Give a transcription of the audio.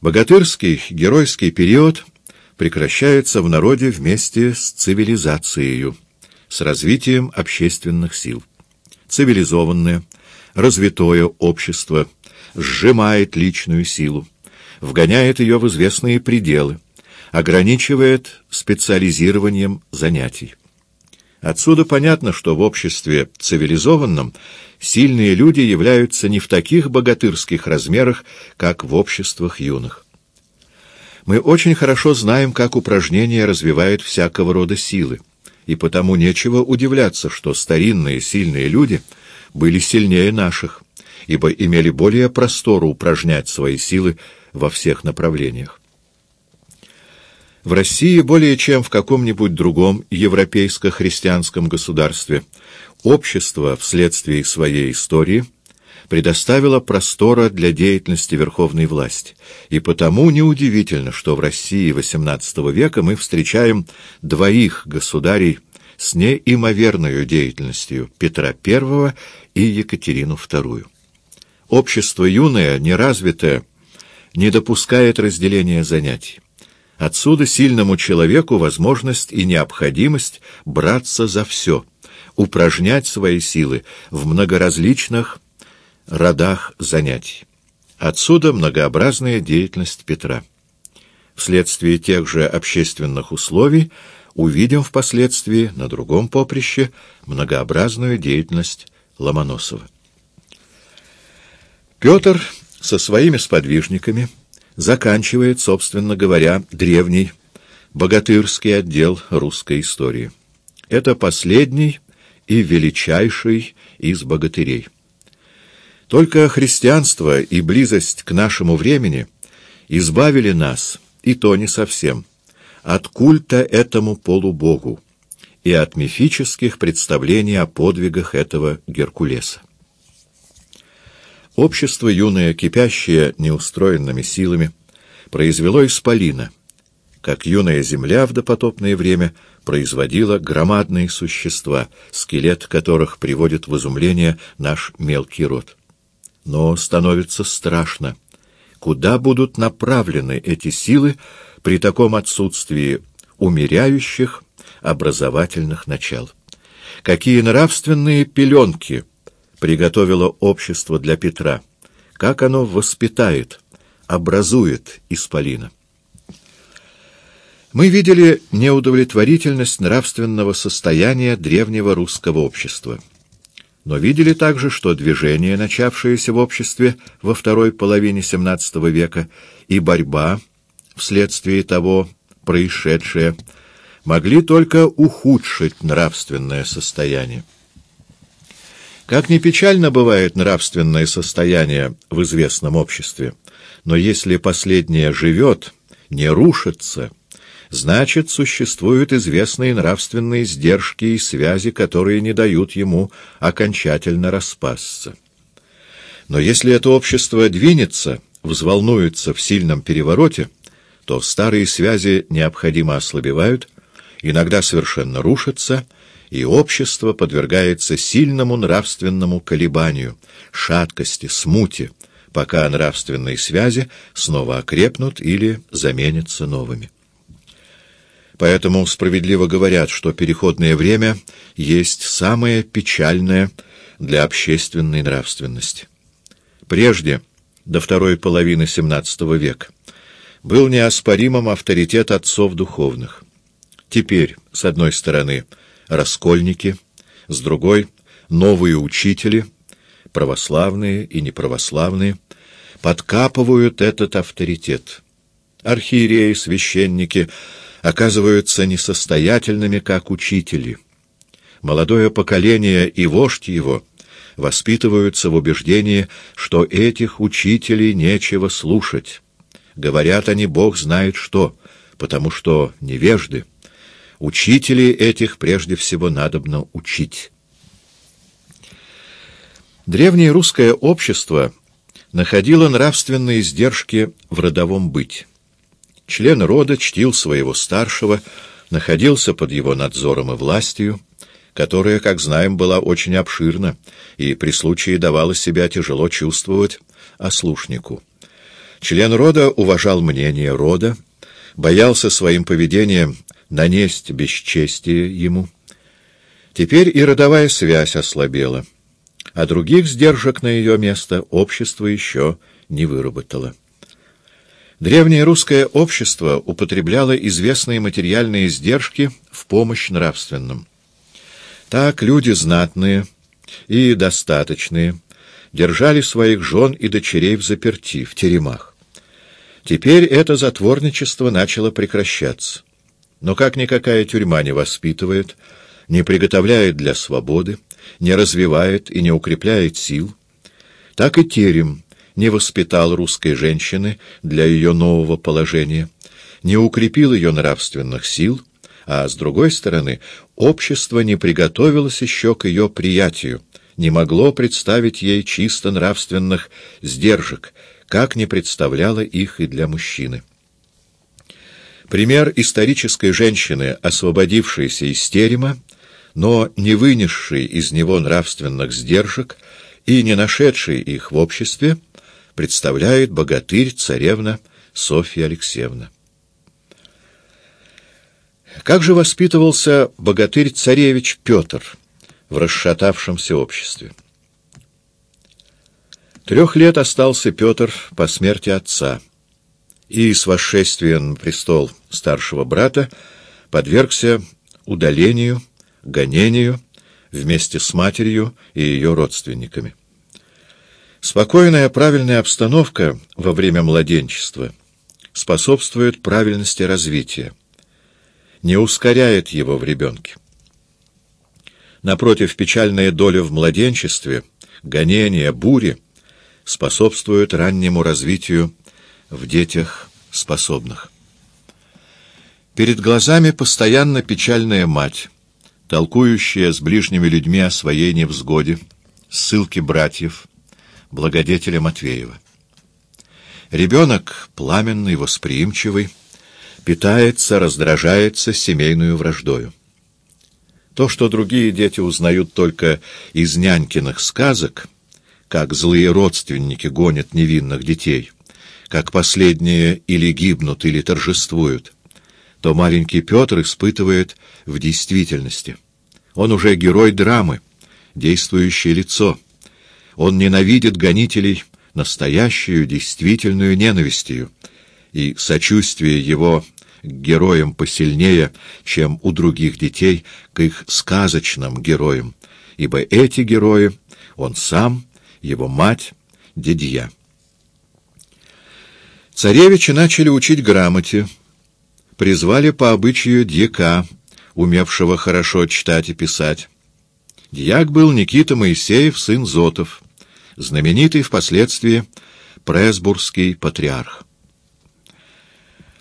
Богатырский геройский период прекращается в народе вместе с цивилизацией, с развитием общественных сил. Цивилизованное, развитое общество сжимает личную силу, вгоняет ее в известные пределы, ограничивает специализированием занятий. Отсюда понятно, что в обществе цивилизованном сильные люди являются не в таких богатырских размерах, как в обществах юных. Мы очень хорошо знаем, как упражнение развивает всякого рода силы, и потому нечего удивляться, что старинные сильные люди были сильнее наших, ибо имели более простору упражнять свои силы во всех направлениях. В России более чем в каком-нибудь другом европейско-христианском государстве общество вследствие своей истории предоставило простора для деятельности верховной власти, и потому неудивительно, что в России XVIII века мы встречаем двоих государей с неимоверной деятельностью Петра I и Екатерину II. Общество юное, неразвитое, не допускает разделения занятий. Отсюда сильному человеку возможность и необходимость браться за все, упражнять свои силы в многоразличных родах занятий. Отсюда многообразная деятельность Петра. Вследствие тех же общественных условий увидим впоследствии на другом поприще многообразную деятельность Ломоносова. Петр со своими сподвижниками заканчивает, собственно говоря, древний богатырский отдел русской истории. Это последний и величайший из богатырей. Только христианство и близость к нашему времени избавили нас, и то не совсем, от культа этому полубогу и от мифических представлений о подвигах этого Геркулеса. Общество юное, кипящее неустроенными силами, произвело исполина, как юная земля в допотопное время производила громадные существа, скелет которых приводит в изумление наш мелкий род. Но становится страшно. Куда будут направлены эти силы при таком отсутствии умеряющих образовательных начал? Какие нравственные пеленки — приготовило общество для Петра, как оно воспитает, образует исполина. Мы видели неудовлетворительность нравственного состояния древнего русского общества. Но видели также, что движение, начавшееся в обществе во второй половине XVII века, и борьба, вследствие того происшедшее, могли только ухудшить нравственное состояние. Как ни печально бывает нравственное состояние в известном обществе, но если последнее живет, не рушится, значит, существуют известные нравственные сдержки и связи, которые не дают ему окончательно распасться. Но если это общество двинется, взволнуется в сильном перевороте, то старые связи необходимо ослабевают, иногда совершенно рушатся — и общество подвергается сильному нравственному колебанию, шаткости, смуте, пока нравственные связи снова окрепнут или заменятся новыми. Поэтому справедливо говорят, что переходное время есть самое печальное для общественной нравственности. Прежде, до второй половины XVII века, был неоспоримым авторитет отцов духовных. Теперь, с одной стороны, раскольники, с другой — новые учители, православные и неправославные, подкапывают этот авторитет. Архиереи, священники оказываются несостоятельными, как учители. Молодое поколение и вождь его воспитываются в убеждении, что этих учителей нечего слушать. Говорят они, Бог знает что, потому что невежды. Учителей этих прежде всего надобно учить. Древнее русское общество находило нравственные издержки в родовом быть. Член рода чтил своего старшего, находился под его надзором и властью, которая, как знаем, была очень обширна и при случае давала себя тяжело чувствовать ослушнику. Член рода уважал мнение рода, боялся своим поведением нанесть бесчестие ему. Теперь и родовая связь ослабела, а других сдержек на ее место общество еще не выработало. Древнее русское общество употребляло известные материальные издержки в помощь нравственным. Так люди знатные и достаточные держали своих жен и дочерей в заперти, в теремах. Теперь это затворничество начало прекращаться. Но как никакая тюрьма не воспитывает, не приготовляет для свободы, не развивает и не укрепляет сил, так и терем не воспитал русской женщины для ее нового положения, не укрепил ее нравственных сил, а, с другой стороны, общество не приготовилось еще к ее приятию, не могло представить ей чисто нравственных сдержек, как не представляло их и для мужчины. Пример исторической женщины, освободившейся из терема, но не вынесшей из него нравственных сдержек и не нашедшей их в обществе, представляет богатырь-царевна Софья Алексеевна. Как же воспитывался богатырь-царевич Петр в расшатавшемся обществе? Трех лет остался Петр по смерти отца, и с восшествием на престол старшего брата подвергся удалению, гонению вместе с матерью и ее родственниками. Спокойная, правильная обстановка во время младенчества способствует правильности развития не ускоряет его в ребенке. Напротив, печальная доля в младенчестве, гонения, бури способствуют раннему развитию в детях способных. Перед глазами постоянно печальная мать, толкующая с ближними людьми о своей невзгоде, ссылки братьев, благодетеля Матвеева. Ребенок пламенный, восприимчивый, питается, раздражается семейную враждою. То, что другие дети узнают только из нянькиных сказок, как злые родственники гонят невинных детей, как последние или гибнут, или торжествуют, то маленький Петр испытывает в действительности. Он уже герой драмы, действующее лицо. Он ненавидит гонителей настоящую, действительную ненавистью, и сочувствие его к героям посильнее, чем у других детей к их сказочным героям, ибо эти герои — он сам, его мать, дедья. Царевичи начали учить грамоте, призвали по обычаю дьяка, умевшего хорошо читать и писать. Дьяк был Никита Моисеев, сын Зотов, знаменитый впоследствии Пресбургский патриарх.